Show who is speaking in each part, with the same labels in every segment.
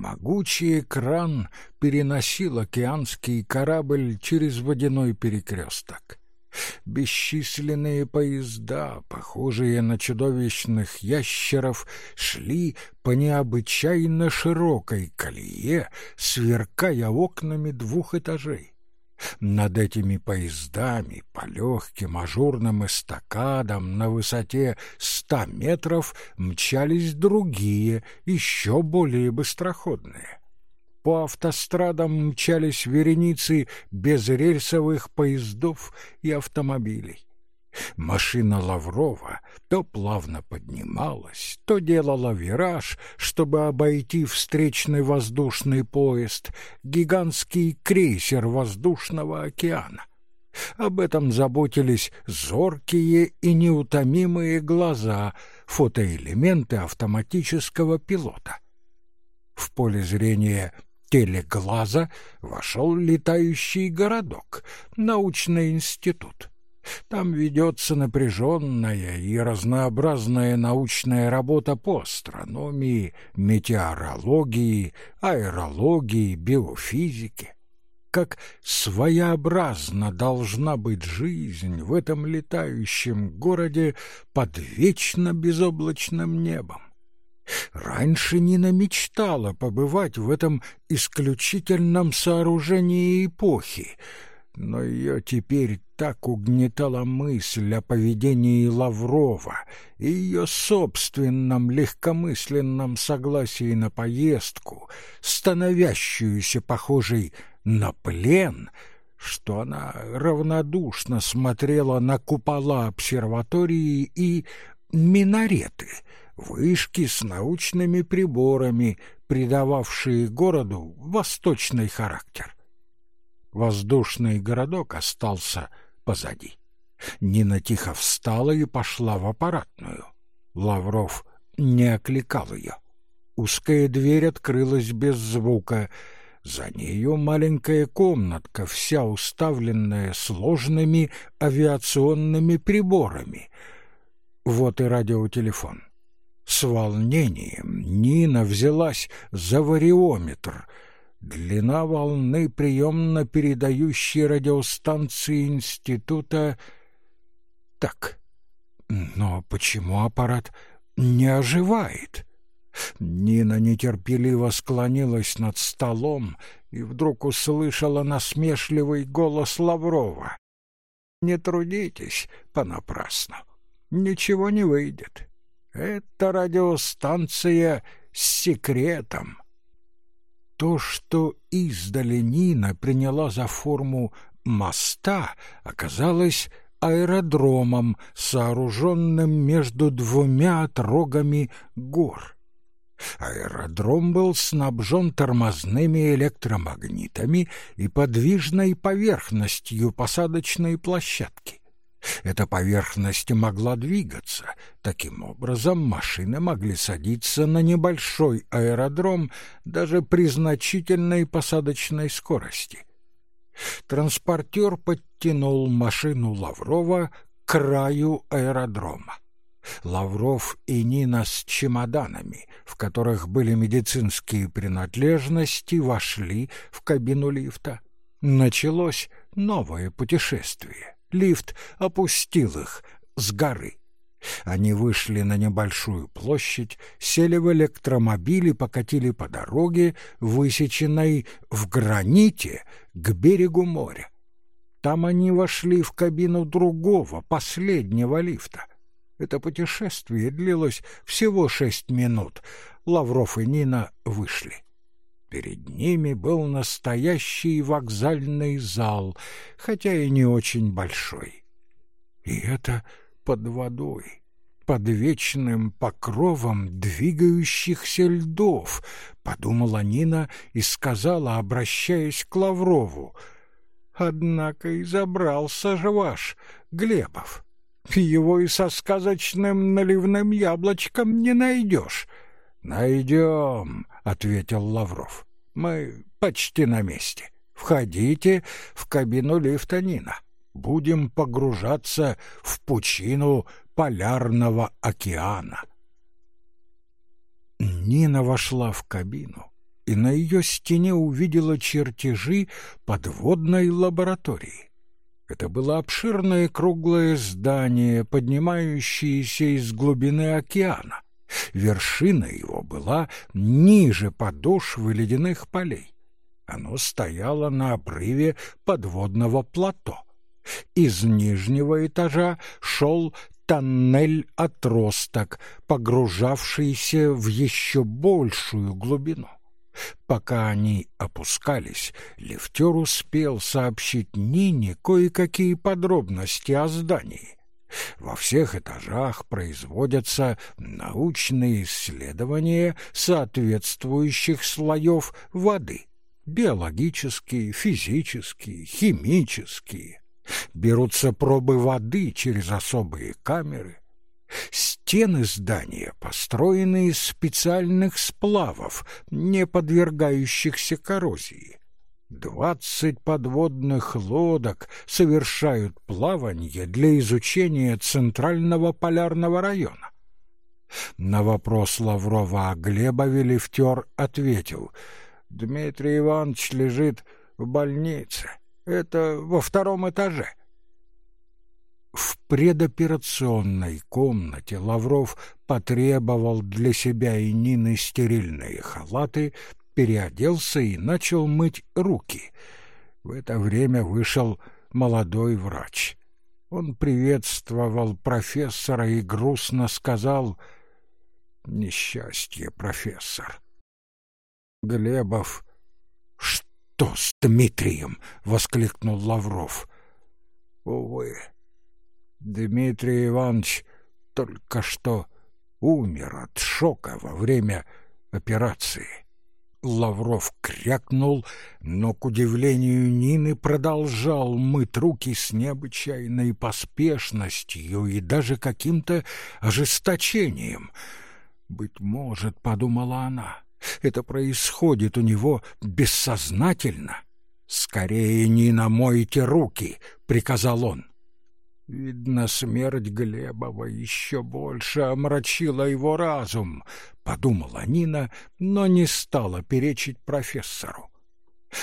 Speaker 1: Могучий экран переносил океанский корабль через водяной перекресток. Бесчисленные поезда, похожие на чудовищных ящеров, шли по необычайно широкой колее, сверкая окнами двух этажей. Над этими поездами по легким ажурным эстакадам на высоте ста метров мчались другие, еще более быстроходные. По автострадам мчались вереницы безрельсовых поездов и автомобилей. Машина Лаврова то плавно поднималась, то делала вираж, чтобы обойти встречный воздушный поезд, гигантский крейсер воздушного океана. Об этом заботились зоркие и неутомимые глаза, фотоэлементы автоматического пилота. В поле зрения телеглаза вошел летающий городок, научный институт. Там ведется напряженная и разнообразная научная работа по астрономии, метеорологии, аэрологии, биофизике. Как своеобразно должна быть жизнь в этом летающем городе под вечно безоблачным небом. Раньше Нина мечтала побывать в этом исключительном сооружении эпохи, но ее теперь так угнетала мысль о поведении Лаврова и ее собственном легкомысленном согласии на поездку, становящуюся похожей на плен, что она равнодушно смотрела на купола обсерватории и минареты — вышки с научными приборами, придававшие городу восточный характер. Воздушный городок остался позади. Нина тихо встала и пошла в аппаратную. Лавров не окликал ее. Узкая дверь открылась без звука. За нею маленькая комнатка, вся уставленная сложными авиационными приборами. Вот и радиотелефон. С волнением Нина взялась за вариометр. Длина волны приемно-передающей радиостанции института... Так, но почему аппарат не оживает? Нина нетерпеливо склонилась над столом и вдруг услышала насмешливый голос Лаврова. «Не трудитесь понапрасну, ничего не выйдет. Это радиостанция с секретом. То, что издали Нина приняла за форму моста, оказалось аэродромом, сооруженным между двумя отрогами гор. Аэродром был снабжен тормозными электромагнитами и подвижной поверхностью посадочной площадки. Эта поверхность могла двигаться. Таким образом, машины могли садиться на небольшой аэродром даже при значительной посадочной скорости. Транспортер подтянул машину Лаврова к краю аэродрома. Лавров и Нина с чемоданами, в которых были медицинские принадлежности, вошли в кабину лифта. Началось новое путешествие. Лифт опустил их с горы. Они вышли на небольшую площадь, сели в электромобиль и покатили по дороге, высеченной в граните, к берегу моря. Там они вошли в кабину другого, последнего лифта. Это путешествие длилось всего шесть минут. Лавров и Нина вышли. Перед ними был настоящий вокзальный зал, хотя и не очень большой. И это под водой, под вечным покровом двигающихся льдов, подумала Нина и сказала, обращаясь к Лаврову. Однако и забрался же ваш Глебов. Его и со сказочным наливным яблочком не найдешь. Найдем, — ответил Лавров. «Мы почти на месте. Входите в кабину лифта Нина. Будем погружаться в пучину полярного океана». Нина вошла в кабину и на ее стене увидела чертежи подводной лаборатории. Это было обширное круглое здание, поднимающееся из глубины океана. Вершина его была ниже подошвы ледяных полей. Оно стояло на обрыве подводного плато. Из нижнего этажа шел тоннель-отросток, погружавшийся в еще большую глубину. Пока они опускались, лифтер успел сообщить Нине кое-какие подробности о здании. Во всех этажах производятся научные исследования соответствующих слоев воды — биологические, физические, химические. Берутся пробы воды через особые камеры. Стены здания построены из специальных сплавов, не подвергающихся коррозии. Двадцать подводных лодок совершают плавание для изучения Центрального полярного района. На вопрос Лаврова о Глебове лифтер ответил, «Дмитрий Иванович лежит в больнице. Это во втором этаже». В предоперационной комнате Лавров потребовал для себя и Нины стерильные халаты, переоделся и начал мыть руки. В это время вышел молодой врач. Он приветствовал профессора и грустно сказал «Несчастье, профессор». Глебов «Что с Дмитрием?» — воскликнул Лавров. «Увы, Дмитрий Иванович только что умер от шока во время операции». Лавров крякнул, но, к удивлению Нины, продолжал мыть руки с необычайной поспешностью и даже каким-то ожесточением. «Быть может, — подумала она, — это происходит у него бессознательно. Скорее, Нина, мойте руки!» — приказал он. Видно, смерть Глебова еще больше омрачила его разум, подумала Нина, но не стала перечить профессору.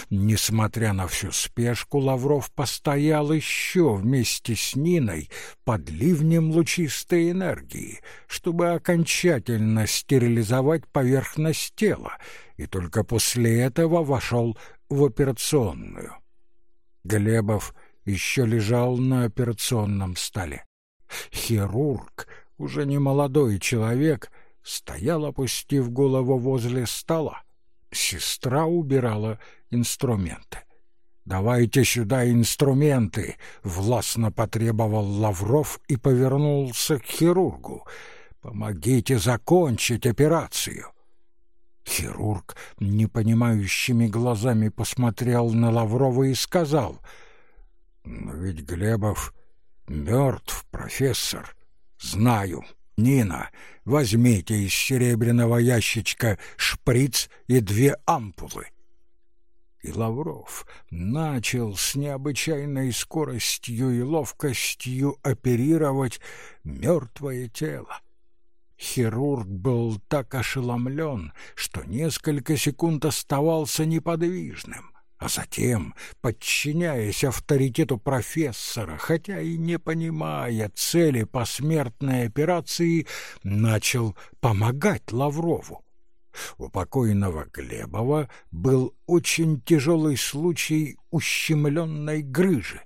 Speaker 1: Несмотря на всю спешку, Лавров постоял еще вместе с Ниной под ливнем лучистой энергии, чтобы окончательно стерилизовать поверхность тела, и только после этого вошел в операционную. Глебов — еще лежал на операционном столе. Хирург, уже не молодой человек, стоял, опустив голову возле стола. Сестра убирала инструменты. «Давайте сюда инструменты!» — властно потребовал Лавров и повернулся к хирургу. «Помогите закончить операцию!» Хирург непонимающими глазами посмотрел на Лаврова и сказал — но ведь Глебов мертв, профессор. Знаю. Нина, возьмите из серебряного ящичка шприц и две ампулы. И Лавров начал с необычайной скоростью и ловкостью оперировать мертвое тело. Хирург был так ошеломлен, что несколько секунд оставался неподвижным а затем, подчиняясь авторитету профессора, хотя и не понимая цели посмертной операции, начал помогать Лаврову. У покойного Глебова был очень тяжелый случай ущемленной грыжи.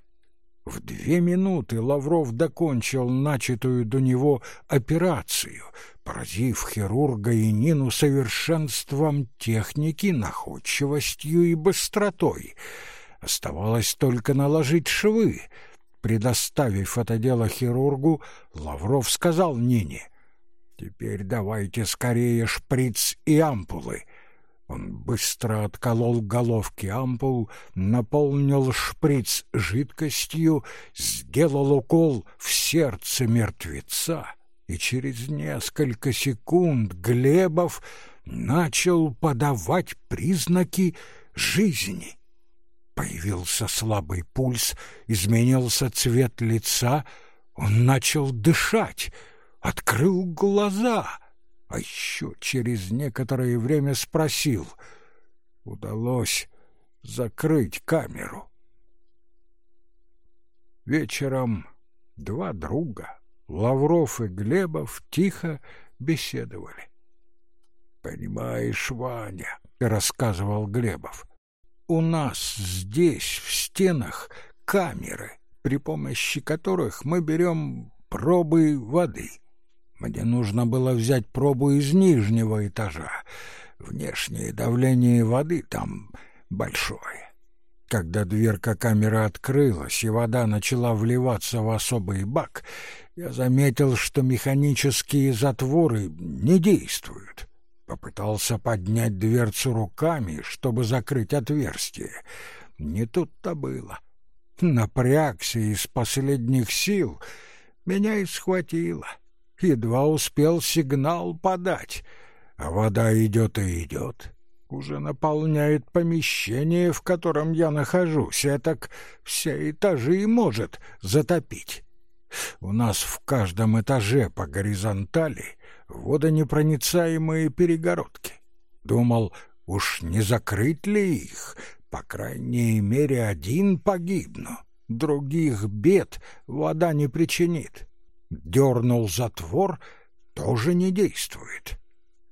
Speaker 1: В две минуты Лавров докончил начатую до него операцию, поразив хирурга и Нину совершенством техники, находчивостью и быстротой. Оставалось только наложить швы. Предоставив это дело хирургу, Лавров сказал Нине, «Теперь давайте скорее шприц и ампулы». Он быстро отколол головки ампул, наполнил шприц жидкостью, сделал укол в сердце мертвеца, и через несколько секунд Глебов начал подавать признаки жизни. Появился слабый пульс, изменился цвет лица, он начал дышать, открыл глаза — а еще через некоторое время спросил, удалось закрыть камеру. Вечером два друга, Лавров и Глебов, тихо беседовали. «Понимаешь, Ваня», — рассказывал Глебов, — «у нас здесь, в стенах, камеры, при помощи которых мы берем пробы воды. Мне нужно было взять пробу из нижнего этажа. Внешнее давление воды там большое. Когда дверка камеры открылась и вода начала вливаться в особый бак, я заметил, что механические затворы не действуют. Попытался поднять дверцу руками, чтобы закрыть отверстие. Не тут-то было. Напрягся из последних сил, меня и схватило. Едва успел сигнал подать, а вода идет и идет уже наполняет помещение, в котором я нахожусь, а так все этажи и может затопить. У нас в каждом этаже по горизонтали водонепроницаемые перегородки. Думал, уж не закрыть ли их, по крайней мере, один погибну, других бед вода не причинит. Дернул затвор, тоже не действует.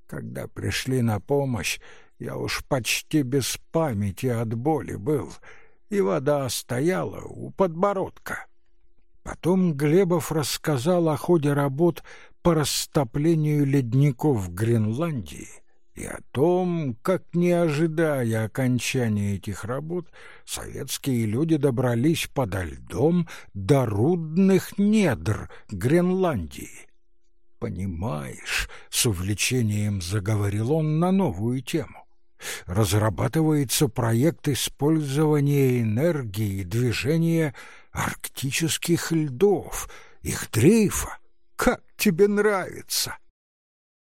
Speaker 1: Когда пришли на помощь, я уж почти без памяти от боли был, и вода стояла у подбородка. Потом Глебов рассказал о ходе работ по растоплению ледников в Гренландии и о том, как, не ожидая окончания этих работ, советские люди добрались подо льдом до рудных недр Гренландии. «Понимаешь», — с увлечением заговорил он на новую тему, разрабатывается проект использования энергии движения арктических льдов, их дрейфа. Как тебе нравится?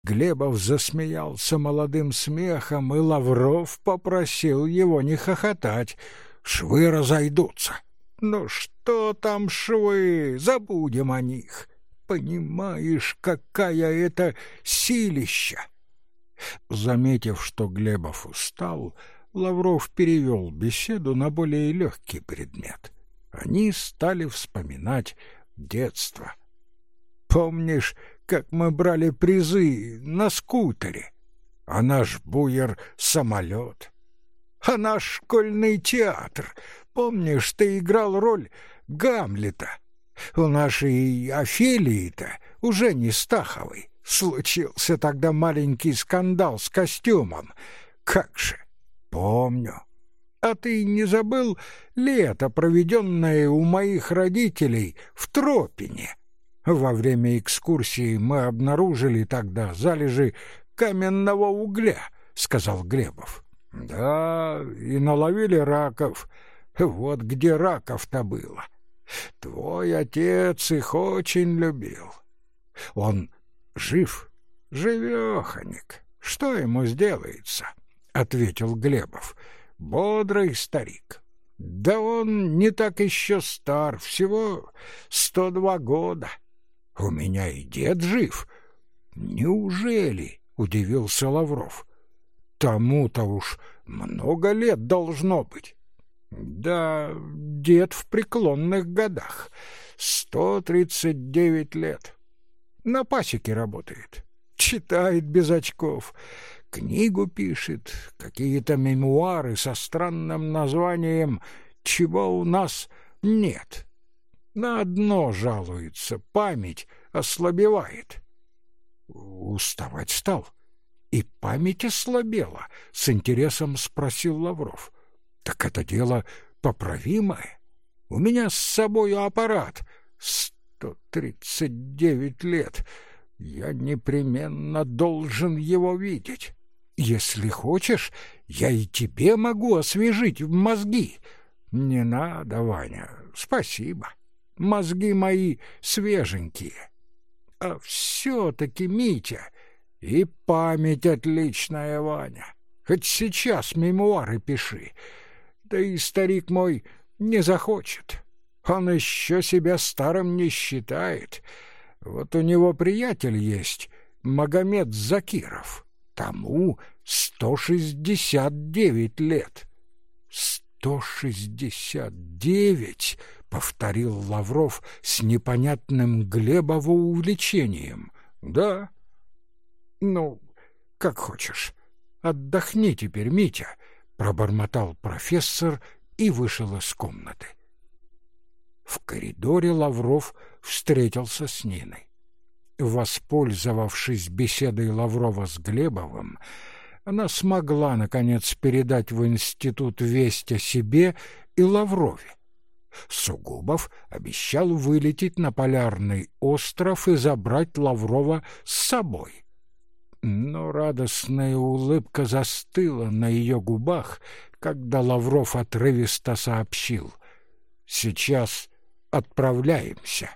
Speaker 1: Глебов засмеялся молодым смехом, и Лавров попросил его не хохотать. Швы разойдутся. Ну что там швы? Забудем о них. Понимаешь, какая это силища! Заметив, что Глебов устал, Лавров перевел беседу на более легкий предмет. Они стали вспоминать детство. «Помнишь, как мы брали призы на скутере? А наш буер — самолет. А наш школьный театр. Помнишь, ты играл роль Гамлета? У нашей Офелии-то уже не Стаховой. Случился тогда маленький скандал с костюмом. Как же? Помню. А ты не забыл лето, проведенное у моих родителей в Тропине? Во время экскурсии мы обнаружили тогда залежи каменного угля, сказал Глебов. Да, и наловили раков. Вот где раков-то было. Твой отец их очень любил. Он жив, живеханик. Что ему сделается? ответил Глебов. Бодрый старик. Да он не так еще стар, всего сто два года. У меня и дед жив. Неужели? удивился Лавров. Тому-то уж много лет должно быть. Да, дед в преклонных годах. Сто тридцать девять лет на пасеке работает. Читает без очков, книгу пишет, какие-то мемуары со странным названием «Чего у нас нет». На одно жалуется, память ослабевает. Уставать стал. И память ослабела, с интересом спросил Лавров. Так это дело поправимое. У меня с собою аппарат сто тридцать девять лет. Я непременно должен его видеть. Если хочешь, я и тебе могу освежить мозги. Не надо, Ваня, спасибо. Мозги мои свеженькие. А все-таки, Митя, и память отличная, Ваня. Хоть сейчас мемуары пиши. Да и старик мой не захочет. Он еще себя старым не считает. Вот у него приятель есть, Магомед Закиров. Тому сто шестьдесят девять лет. Сто шестьдесят девять, повторил Лавров с непонятным Глебово увлечением. Да. Ну, как хочешь. Отдохни теперь, Митя, пробормотал профессор и вышел из комнаты. В коридоре Лавров встретился с Ниной. Воспользовавшись беседой Лаврова с Глебовым, она смогла, наконец, передать в институт весть о себе и Лаврове. Сугубов обещал вылететь на полярный остров и забрать Лаврова с собой. Но радостная улыбка застыла на ее губах, когда Лавров отрывисто сообщил. «Сейчас отправляемся».